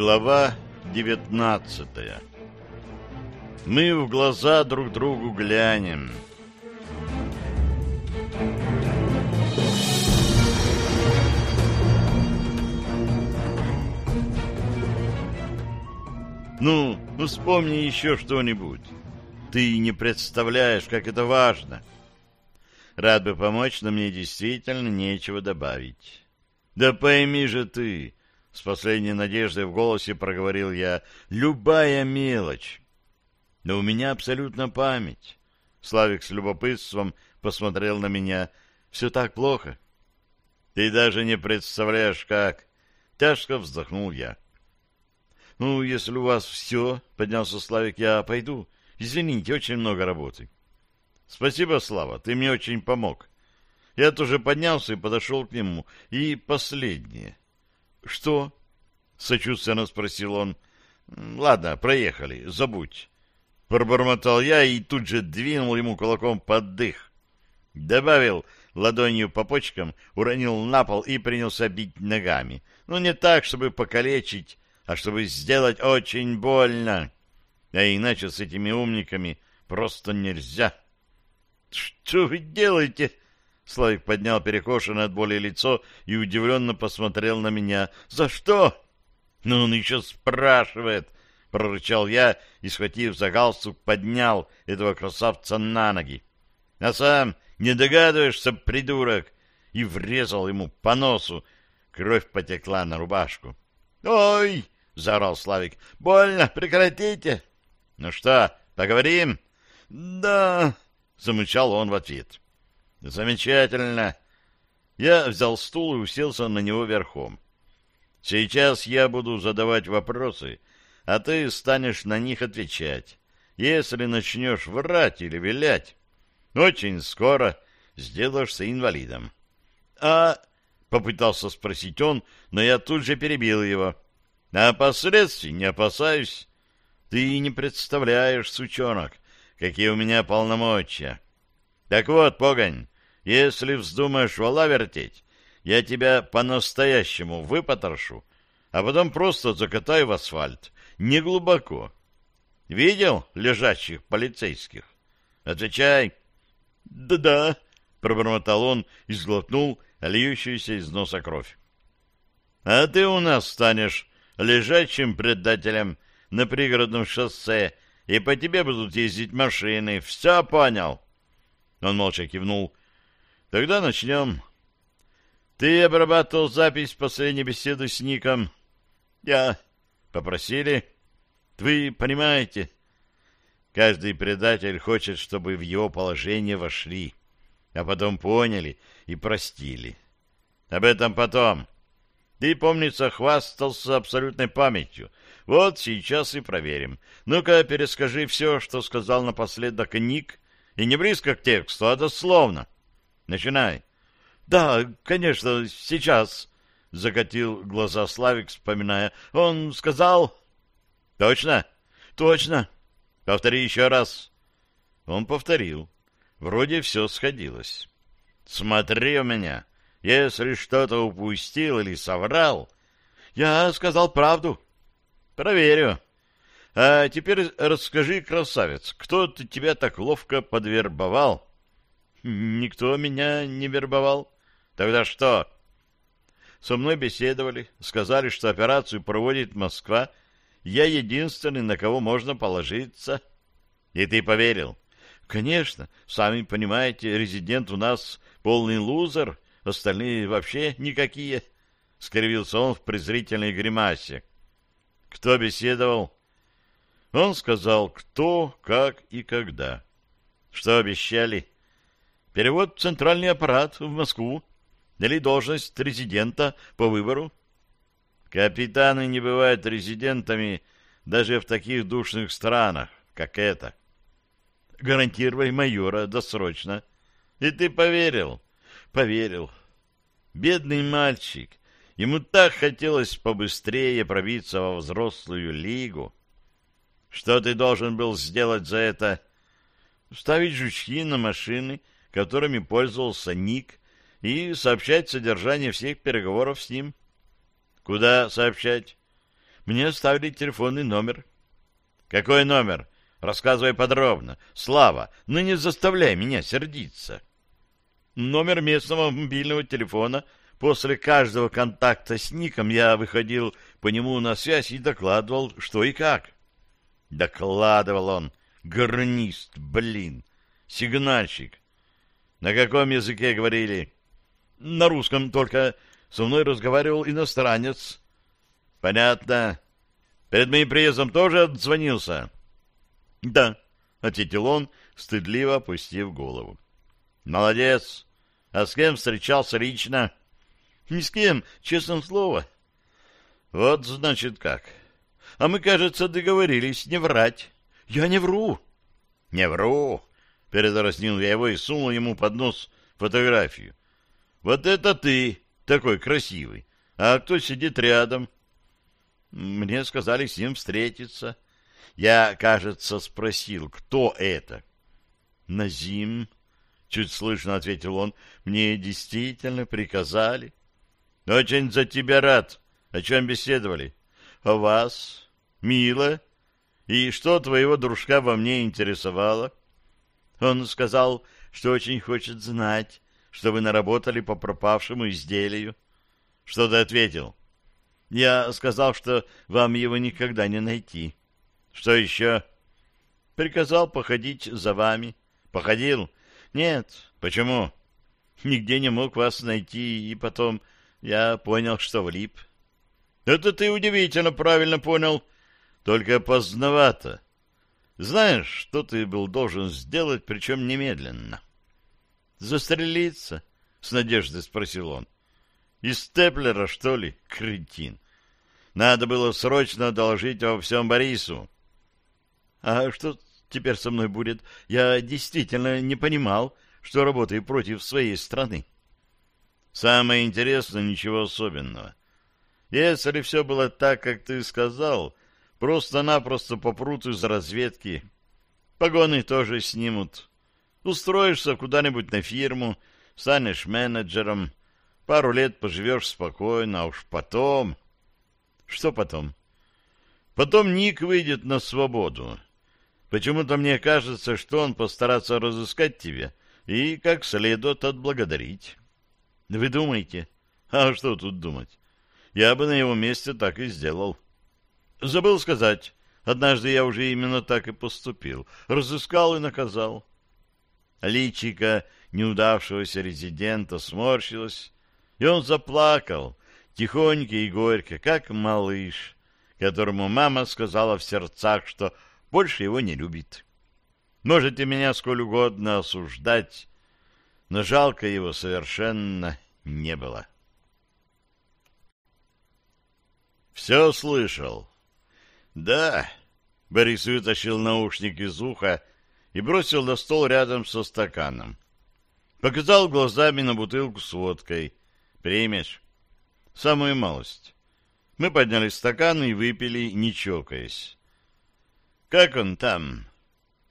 Глава девятнадцатая Мы в глаза друг другу глянем. Ну, ну вспомни еще что-нибудь. Ты не представляешь, как это важно. Рад бы помочь, но мне действительно нечего добавить. Да пойми же ты, с последней надеждой в голосе проговорил я, любая мелочь. Но у меня абсолютно память. Славик с любопытством посмотрел на меня. Все так плохо. Ты даже не представляешь, как. Тяжко вздохнул я. Ну, если у вас все, поднялся Славик, я пойду. Извините, очень много работы. Спасибо, Слава, ты мне очень помог. Я тоже поднялся и подошел к нему. И последнее. Что? Сочувственно спросил он. Ладно, проехали, забудь. Пробормотал я и тут же двинул ему кулаком под дых. Добавил ладонью по почкам, уронил на пол и принялся бить ногами. Ну, не так, чтобы покалечить, а чтобы сделать очень больно. А иначе с этими умниками просто нельзя. — Что вы делаете? Славик поднял перекошенное от боли лицо и удивленно посмотрел на меня. — За что? — Ну, он еще спрашивает, — прорычал я и, схватив за галстук, поднял этого красавца на ноги. — А сам не догадываешься, придурок? И врезал ему по носу. Кровь потекла на рубашку. — Ой! — заорал Славик. — Больно, прекратите! — Ну что, поговорим? — Да! — замычал он в ответ. — Замечательно! Я взял стул и уселся на него верхом. Сейчас я буду задавать вопросы, а ты станешь на них отвечать. Если начнешь врать или вилять, очень скоро сделаешься инвалидом. — А... — попытался спросить он, но я тут же перебил его. — А последствий не опасаюсь. Ты не представляешь, сучонок, какие у меня полномочия. Так вот, погонь, если вздумаешь вала вертеть, я тебя по-настоящему выпотрошу, а потом просто закатаю в асфальт, не глубоко. Видел лежащих полицейских? Отвечай. Да-да, пробормотал он и сглотнул льющуюся из носа кровь. А ты у нас станешь лежачим предателем на пригородном шоссе, и по тебе будут ездить машины. Все понял? Он молча кивнул. Тогда начнем. Ты обрабатывал запись последней беседы с Ником? Я. Попросили? Вы понимаете? Каждый предатель хочет, чтобы в его положение вошли, а потом поняли и простили. Об этом потом. Ты, помнится, хвастался абсолютной памятью. Вот сейчас и проверим. Ну-ка, перескажи все, что сказал напоследок Ник, и не близко к тексту, а дословно. Начинай. Да, конечно, сейчас, закатил глаза Славик, вспоминая. Он сказал... Точно? Точно. Повтори еще раз. Он повторил. Вроде все сходилось. Смотри у меня. Если что-то упустил или соврал... Я сказал правду. Проверю. А теперь расскажи, красавец, кто тебя так ловко подвербовал? Никто меня не вербовал. Тогда что? Со мной беседовали, сказали, что операцию проводит Москва. Я единственный, на кого можно положиться. И ты поверил? Конечно, сами понимаете, резидент у нас полный лузер, остальные вообще никакие. Скривился он в презрительной гримасе. Кто беседовал? Он сказал, кто, как и когда. Что обещали? Перевод в центральный аппарат в Москву или должность резидента по выбору? Капитаны не бывают резидентами даже в таких душных странах, как это. Гарантировали майора досрочно. И ты поверил? Поверил. Бедный мальчик. Ему так хотелось побыстрее пробиться во взрослую лигу. Что ты должен был сделать за это? Ставить жучки на машины, которыми пользовался Ник, и сообщать содержание всех переговоров с ним. Куда сообщать? Мне оставили телефонный номер. Какой номер? Рассказывай подробно. Слава, ну не заставляй меня сердиться. Номер местного мобильного телефона. После каждого контакта с Ником я выходил по нему на связь и докладывал, что и как. Докладывал он. Гарнист, блин. Сигнальщик. На каком языке говорили? На русском, только со мной разговаривал иностранец. Понятно. Перед моим приездом тоже отзвонился? Да, ответил он, стыдливо опустив голову. Молодец. А с кем встречался лично? Ни с кем, честное слово. Вот значит как. А мы, кажется, договорились не врать. Я не вру. Не вру. Передразнил я его и сунул ему под нос фотографию. Вот это ты, такой красивый. А кто сидит рядом? Мне сказали с ним встретиться. Я, кажется, спросил, кто это. Назим, чуть слышно ответил он, мне действительно приказали. Очень за тебя рад. О чем беседовали? О вас. Мило. И что твоего дружка во мне интересовало? Он сказал, что очень хочет знать, что вы наработали по пропавшему изделию. Что ты ответил? Я сказал, что вам его никогда не найти. Что еще? Приказал походить за вами. Походил? Нет. Почему? Нигде не мог вас найти, и потом я понял, что влип. Это ты удивительно правильно понял, только поздновато. Знаешь, что ты был должен сделать, причем немедленно? Застрелиться? С надеждой спросил он. Из Степлера, что ли, кретин? Надо было срочно доложить обо всем Борису. А что теперь со мной будет? Я действительно не понимал, что работаю против своей страны. Самое интересное, ничего особенного. Если все было так, как ты сказал, просто-напросто попрут из разведки. Погоны тоже снимут. Устроишься куда-нибудь на фирму, станешь менеджером, пару лет поживешь спокойно, а уж потом... Что потом? Потом Ник выйдет на свободу. Почему-то мне кажется, что он постарается разыскать тебя и как следует отблагодарить. Вы думаете? А что тут думать? Я бы на его месте так и сделал. Забыл сказать. Однажды я уже именно так и поступил. Разыскал и наказал. Личика неудавшегося резидента сморщилась, и он заплакал, тихонько и горько, как малыш, которому мама сказала в сердцах, что больше его не любит. Можете меня сколь угодно осуждать, но жалко его совершенно не было. Все слышал. Да, Борис вытащил наушник из уха и бросил на стол рядом со стаканом. Показал глазами на бутылку с водкой. Примешь? Самую малость. Мы подняли стакан и выпили, не чокаясь. Как он там?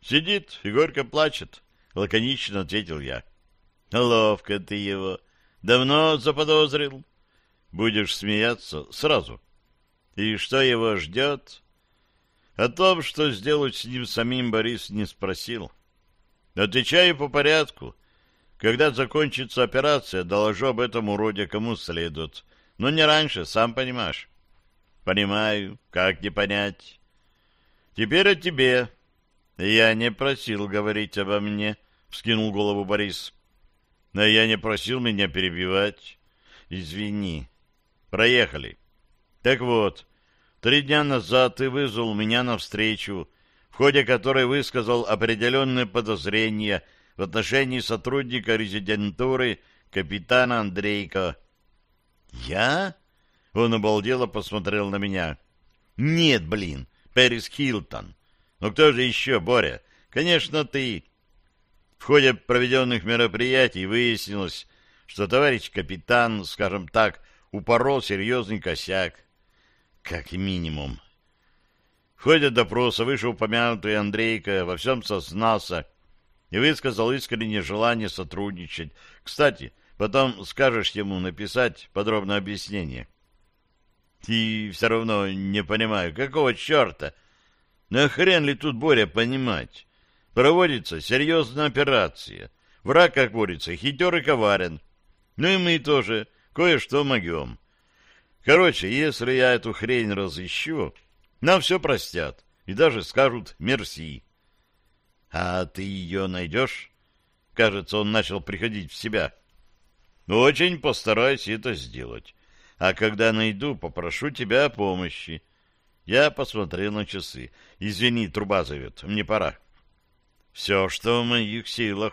Сидит и горько плачет, лаконично ответил я. Ловко ты его. Давно заподозрил? Будешь смеяться сразу. И что его ждет? О том, что сделать с ним самим, Борис не спросил. Отвечаю по порядку. Когда закончится операция, доложу об этом уроде кому следует. Но не раньше, сам понимаешь. Понимаю. Как не понять? Теперь о тебе. Я не просил говорить обо мне, вскинул голову Борис. Но я не просил меня перебивать. Извини. Проехали. Так вот, три дня назад ты вызвал меня навстречу, в ходе которой высказал определенные подозрения в отношении сотрудника резидентуры капитана Андрейка. «Я?» — он обалдело посмотрел на меня. «Нет, блин, Пэрис Хилтон. Ну кто же еще, Боря? Конечно, ты. В ходе проведенных мероприятий выяснилось, что товарищ капитан, скажем так, упорол серьезный косяк. Как минимум. В ходе допроса вышеупомянутый Андрейка во всем сознался и высказал искреннее желание сотрудничать. Кстати, потом скажешь ему написать подробное объяснение. И все равно не понимаю, какого черта? На хрен ли тут Боря понимать? Проводится серьезная операция. Враг, как говорится, хитер и коварен. Ну и мы тоже кое-что могем. Короче, если я эту хрень разыщу, нам все простят и даже скажут «мерси». А ты ее найдешь? Кажется, он начал приходить в себя. Очень постараюсь это сделать. А когда найду, попрошу тебя о помощи. Я посмотрел на часы. Извини, труба зовет. Мне пора. Все, что в моих силах,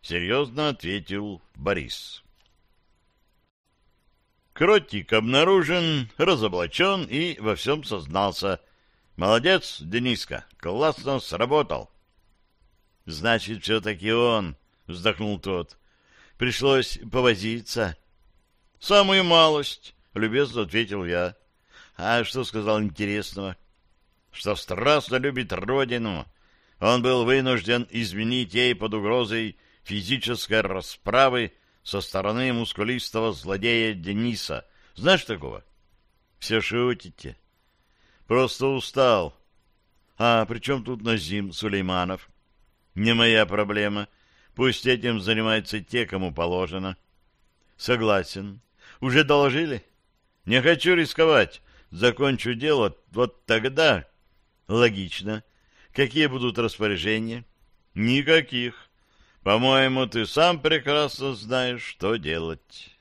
серьезно ответил Борис. Кротик обнаружен, разоблачен и во всем сознался. Молодец, Дениска, классно сработал. Значит, все-таки он, вздохнул тот. Пришлось повозиться. Самую малость, любезно ответил я. А что сказал интересного? Что страстно любит родину. Он был вынужден изменить ей под угрозой физической расправы со стороны мускулистого злодея Дениса. Знаешь такого? Все шутите. Просто устал. А при чем тут Назим Сулейманов? Не моя проблема. Пусть этим занимаются те, кому положено. Согласен. Уже доложили? Не хочу рисковать. Закончу дело вот тогда. Логично. Какие будут распоряжения? Никаких. По-моему, ты сам прекрасно знаешь, что делать».